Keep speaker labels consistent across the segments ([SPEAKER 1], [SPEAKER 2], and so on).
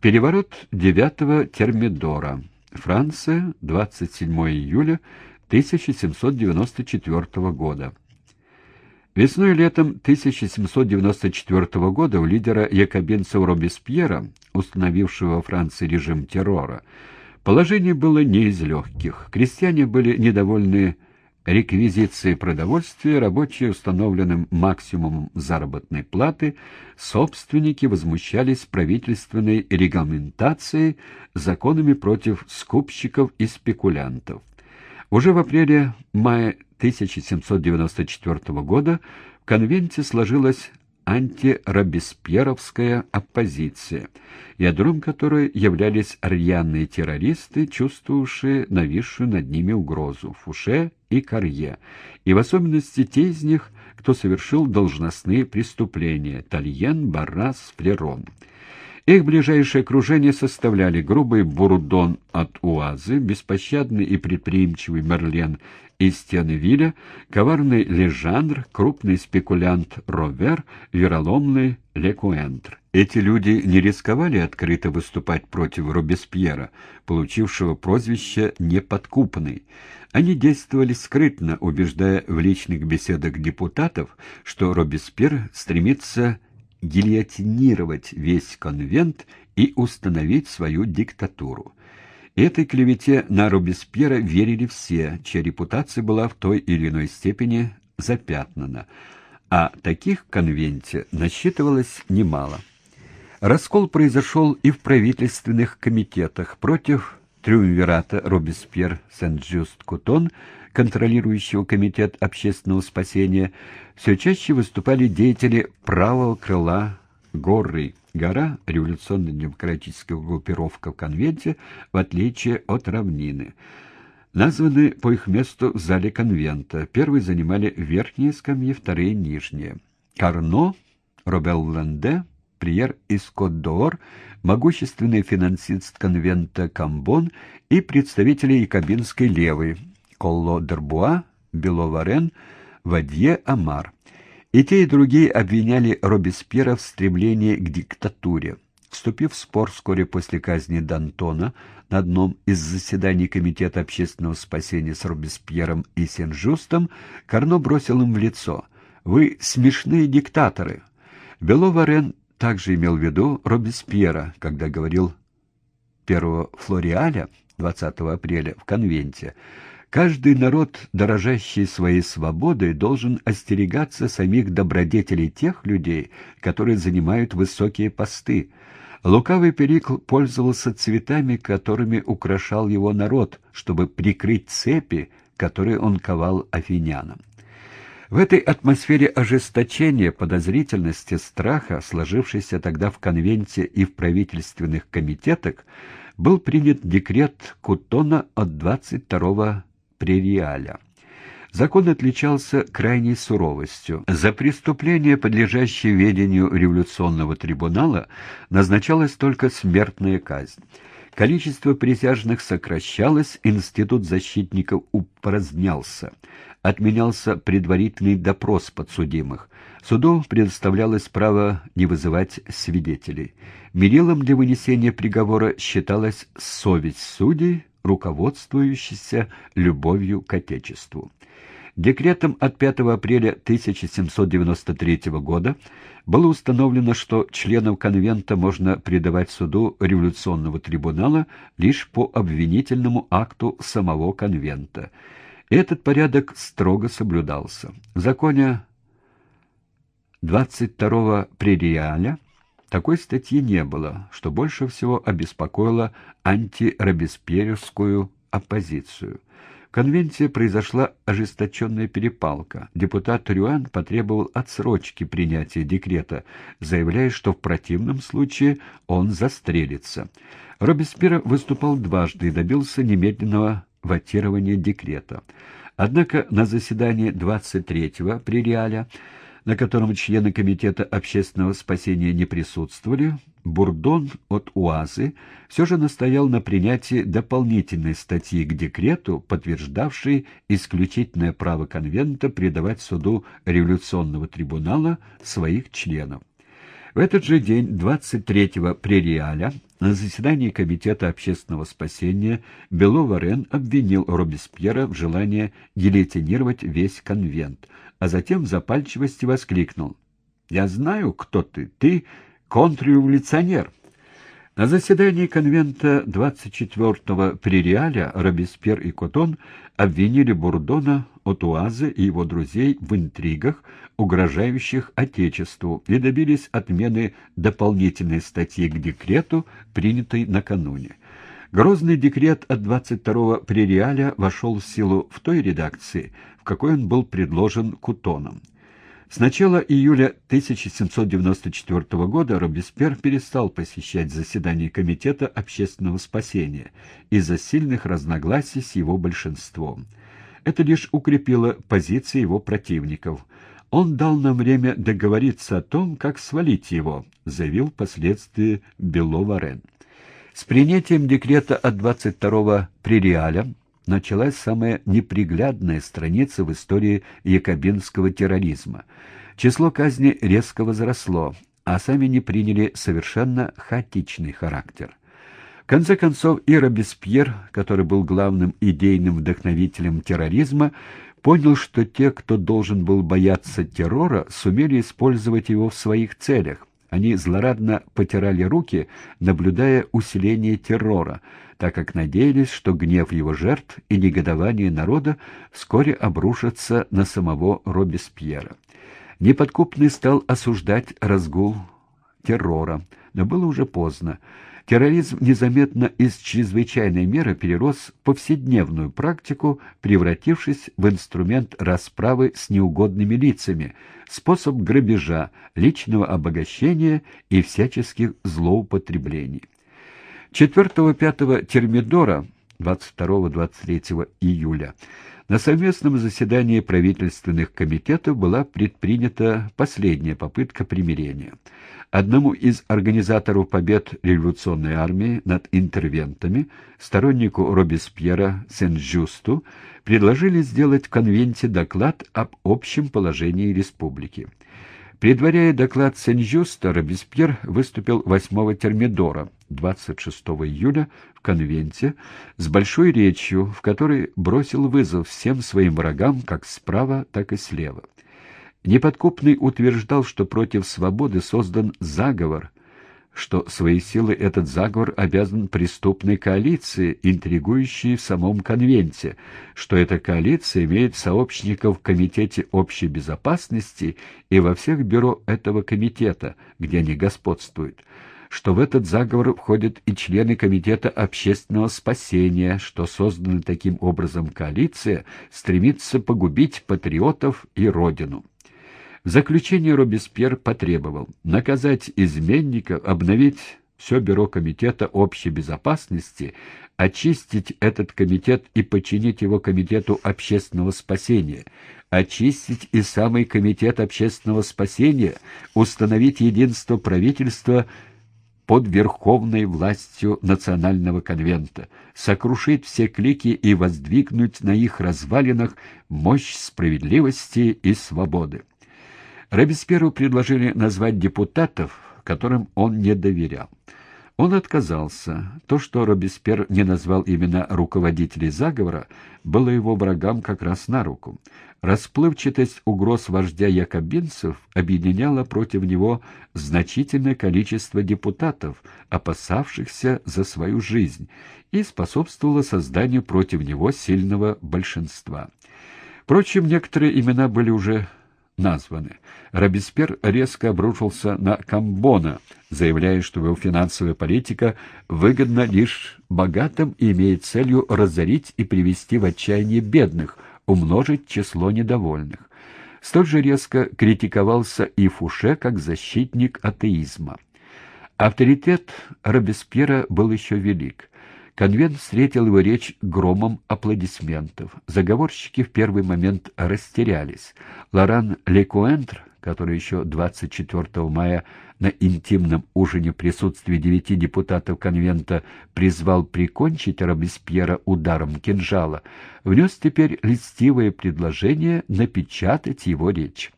[SPEAKER 1] Переворот 9 Термидора. Франция, 27 июля 1794 года. Весной и летом 1794 года у лидера якобинцев Робеспьера, установившего во Франции режим террора, положение было не из легких. Крестьяне были недовольны реквизиции продовольствия, рабочие установленным максимумом заработной платы, собственники возмущались правительственной регламентацией, законами против скупщиков и спекулянтов. Уже в апреле-мае 1794 года в конвенте сложилась антиробеспьеровская оппозиция, ядром которой являлись рьяные террористы, чувствовавшие нависшую над ними угрозу Фуше и Карье, и в особенности те из них, кто совершил должностные преступления – Тальен, Баррас, Флерон. Их ближайшее окружение составляли грубый Бурдон от Уазы, беспощадный и предприимчивый Мерлен из Тенневиля, коварный Лежандр, крупный спекулянт Ровер, вероломный Лекуэнтр. Эти люди не рисковали открыто выступать против Робеспьера, получившего прозвище «неподкупный». Они действовали скрытно, убеждая в личных беседах депутатов, что Робеспьер стремится гильотинировать весь конвент и установить свою диктатуру. Этой клевете на Робеспьера верили все, чья репутация была в той или иной степени запятнана, а таких в конвенте насчитывалось немало. Раскол произошел и в правительственных комитетах против триумвирата Робеспьер-Сен-Джуст-Кутон, контролирующего комитет общественного спасения, все чаще выступали деятели правого крыла Горы. Гора — революционно-демократическая группировка в конвенте, в отличие от равнины. Названы по их месту в зале конвента. Первые занимали верхние скамьи, вторые — нижние. Карно, Робел-Ленде, Приер из Кот-d'Ор, могущественный финансист конвента Камбон и представители якобинской левой Колло-Дербуа, Бело-Варен, Вадье Амар. И те, и другие обвиняли Робеспьера в стремлении к диктатуре. Вступив в спор вскоре после казни Д'Антона на одном из заседаний Комитета общественного спасения с Робеспьером и Сен-Жустом, Карно бросил им в лицо «Вы смешные диктаторы». Бело-Варен также имел в виду Робеспьера, когда говорил 1 Флориаля 20 апреля в конвенте. Каждый народ, дорожащий своей свободой, должен остерегаться самих добродетелей тех людей, которые занимают высокие посты. Лукавый Перикл пользовался цветами, которыми украшал его народ, чтобы прикрыть цепи, которые он ковал афинянам. В этой атмосфере ожесточения, подозрительности, страха, сложившейся тогда в конвенте и в правительственных комитетах, был принят декрет Кутона от 22 прериаля. Закон отличался крайней суровостью. За преступления, подлежащие ведению революционного трибунала, назначалась только смертная казнь. Количество присяжных сокращалось, институт защитников упразднялся отменялся предварительный допрос подсудимых. Суду предоставлялось право не вызывать свидетелей. Мерилом для вынесения приговора считалась совесть судей, руководствующихся любовью к Отечеству. Декретом от 5 апреля 1793 года было установлено, что членов конвента можно предавать суду революционного трибунала лишь по обвинительному акту самого конвента – этот порядок строго соблюдался. В законе 22 прериаля такой статьи не было, что больше всего обеспокоило антиробеспьеровскую оппозицию. В конвенции произошла ожесточенная перепалка. Депутат Рюан потребовал отсрочки принятия декрета, заявляя, что в противном случае он застрелится. Робеспьер выступал дважды и добился немедленного ватирования декрета. Однако на заседании 23-го прериаля, на котором члены Комитета общественного спасения не присутствовали, Бурдон от УАЗы все же настоял на принятии дополнительной статьи к декрету, подтверждавшей исключительное право конвента предавать суду революционного трибунала своих членов. В этот же день, 23-го прериаля, на заседании Комитета общественного спасения Бело-Варен обвинил Робеспьера в желании гильотинировать весь конвент, а затем в запальчивости воскликнул «Я знаю, кто ты. Ты контрреволюционер». На заседании конвента 24-го прериаля Робеспьер и Котон обвинили Бурдона, Отуаза и его друзей в интригах, угрожающих Отечеству, и добились отмены дополнительной статьи к декрету, принятой накануне. Грозный декрет от 22-го прериаля вошел в силу в той редакции, в какой он был предложен Кутоном. С начала июля 1794 года Робеспьер перестал посещать заседания Комитета общественного спасения из-за сильных разногласий с его большинством. Это лишь укрепило позиции его противников. Он дал нам время договориться о том, как свалить его, заявил впоследствии Бело Варен. С принятием декрета от 22-го прериаля началась самая неприглядная страница в истории якобинского терроризма. Число казней резко возросло, а сами не приняли совершенно хаотичный характер. В конце концов, и Робеспьер, который был главным идейным вдохновителем терроризма, понял, что те, кто должен был бояться террора, сумели использовать его в своих целях, они злорадно потирали руки, наблюдая усиление террора, так как надеялись, что гнев его жертв и негодование народа вскоре обрушатся на самого Робеспьера. Неподкупный стал осуждать разгул террора, но было уже поздно. Терроризм незаметно из чрезвычайной меры перерос в повседневную практику, превратившись в инструмент расправы с неугодными лицами, способ грабежа, личного обогащения и всяческих злоупотреблений. 4-5 Термидора 22-23 июля на совместном заседании правительственных комитетов была предпринята последняя попытка примирения. Одному из организаторов побед революционной армии над интервентами, стороннику Робеспьера Сен-Жюсту, предложили сделать в конвенте доклад об общем положении республики. Предваряя доклад Сен-Жюста, Робеспьер выступил 8 Термидора, 26 июля, в конвенте, с большой речью, в которой бросил вызов всем своим врагам как справа, так и слева. Неподкупный утверждал, что против свободы создан заговор, что своей силой этот заговор обязан преступной коалиции, интригующей в самом конвенте, что эта коалиция имеет сообщников в Комитете общей безопасности и во всех бюро этого комитета, где они господствуют, что в этот заговор входят и члены Комитета общественного спасения, что созданная таким образом коалиция стремится погубить патриотов и Родину. В заключение Робеспьер потребовал наказать изменников, обновить все бюро Комитета общей безопасности, очистить этот комитет и подчинить его Комитету общественного спасения, очистить и самый Комитет общественного спасения, установить единство правительства под верховной властью Национального конвента, сокрушить все клики и воздвигнуть на их развалинах мощь справедливости и свободы. Робеспьеру предложили назвать депутатов, которым он не доверял. Он отказался. То, что Робеспьер не назвал имена руководителей заговора, было его врагам как раз на руку. Расплывчатость угроз вождя якобинцев объединяла против него значительное количество депутатов, опасавшихся за свою жизнь, и способствовала созданию против него сильного большинства. Впрочем, некоторые имена были уже названы. Робеспьер резко обрушился на Камбона, заявляя, что его финансовая политика выгодна лишь богатым и имеет целью разорить и привести в отчаяние бедных, умножить число недовольных. Столь же резко критиковался и Фуше как защитник атеизма. Авторитет Робеспьера был еще велик. Конвент встретил его речь громом аплодисментов. Заговорщики в первый момент растерялись. Лоран Лекуэнтр, который еще 24 мая на интимном ужине в присутствии девяти депутатов конвента призвал прикончить Робеспьера ударом кинжала, внес теперь льстивое предложение напечатать его речь.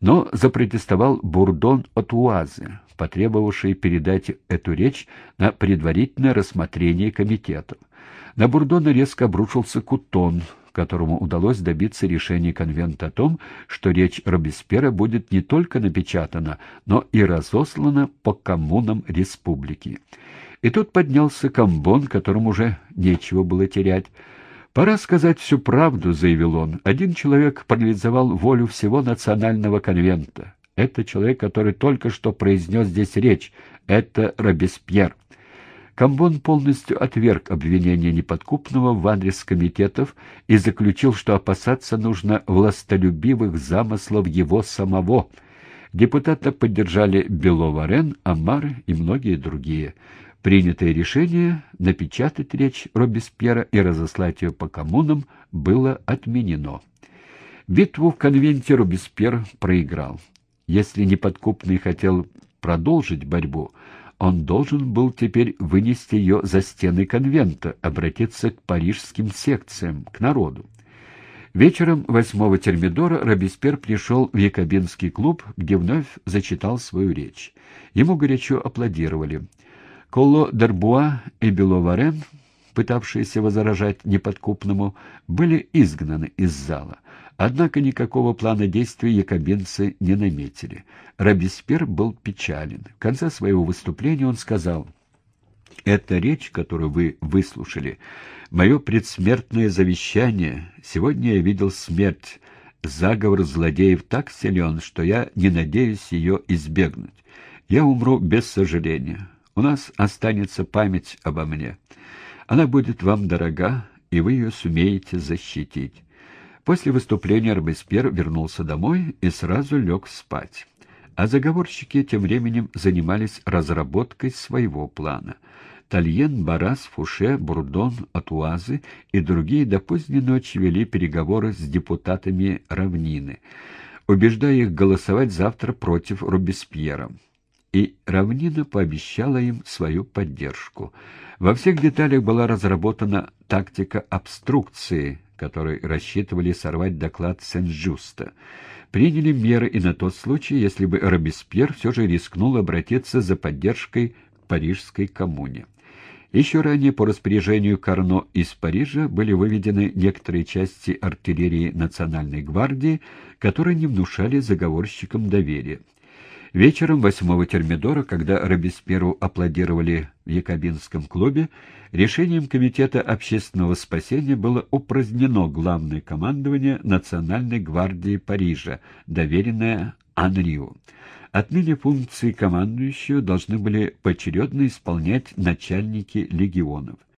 [SPEAKER 1] Но запротестовал Бурдон от Уазы, потребовавший передать эту речь на предварительное рассмотрение комитетов. На Бурдона резко обрушился Кутон, которому удалось добиться решения конвента о том, что речь Робеспьера будет не только напечатана, но и разослана по коммунам республики. И тут поднялся комбон, которому уже нечего было терять. «Пора сказать всю правду», — заявил он. «Один человек парализовал волю всего национального конвента. Это человек, который только что произнес здесь речь. Это Робеспьер». Камбон полностью отверг обвинения неподкупного в адрес комитетов и заключил, что опасаться нужно властолюбивых замыслов его самого. Депутата поддержали Белова-Рен, Амар и многие другие. Принятое решение напечатать речь Робеспьера и разослать ее по коммунам было отменено. Битву в конвенте Робеспьер проиграл. Если неподкупный хотел продолжить борьбу, он должен был теперь вынести ее за стены конвента, обратиться к парижским секциям, к народу. Вечером 8 Термидора Робеспьер пришел в Якобинский клуб, где вновь зачитал свою речь. Ему горячо аплодировали. Колло Дербуа и Беловарен, пытавшиеся возражать неподкупному, были изгнаны из зала. Однако никакого плана действий якобинцы не наметили. Робеспьер был печален. В конце своего выступления он сказал, «Эта речь, которую вы выслушали, мое предсмертное завещание. Сегодня я видел смерть. Заговор злодеев так силен, что я не надеюсь ее избегнуть. Я умру без сожаления. У нас останется память обо мне. Она будет вам дорога, и вы ее сумеете защитить. После выступления Робеспьер вернулся домой и сразу лег спать. А заговорщики тем временем занимались разработкой своего плана. Тальен, Барас, Фуше, Бурдон, Атуазы и другие до поздней ночи вели переговоры с депутатами равнины, убеждая их голосовать завтра против Робеспьера. И равнина пообещала им свою поддержку. Во всех деталях была разработана тактика обструкции, которой рассчитывали сорвать доклад Сен-Жуста. Приняли меры и на тот случай, если бы Робеспьер все же рискнул обратиться за поддержкой к Парижской коммуне. Еще ранее по распоряжению Карно из Парижа были выведены некоторые части артиллерии Национальной гвардии, которые не внушали заговорщикам доверия. Вечером 8 Термидора, когда Робеспьеру аплодировали в Якобинском клубе, решением Комитета общественного спасения было упразднено главное командование Национальной гвардии Парижа, доверенное Анрию. Отныне функции командующего должны были поочередно исполнять начальники легионов.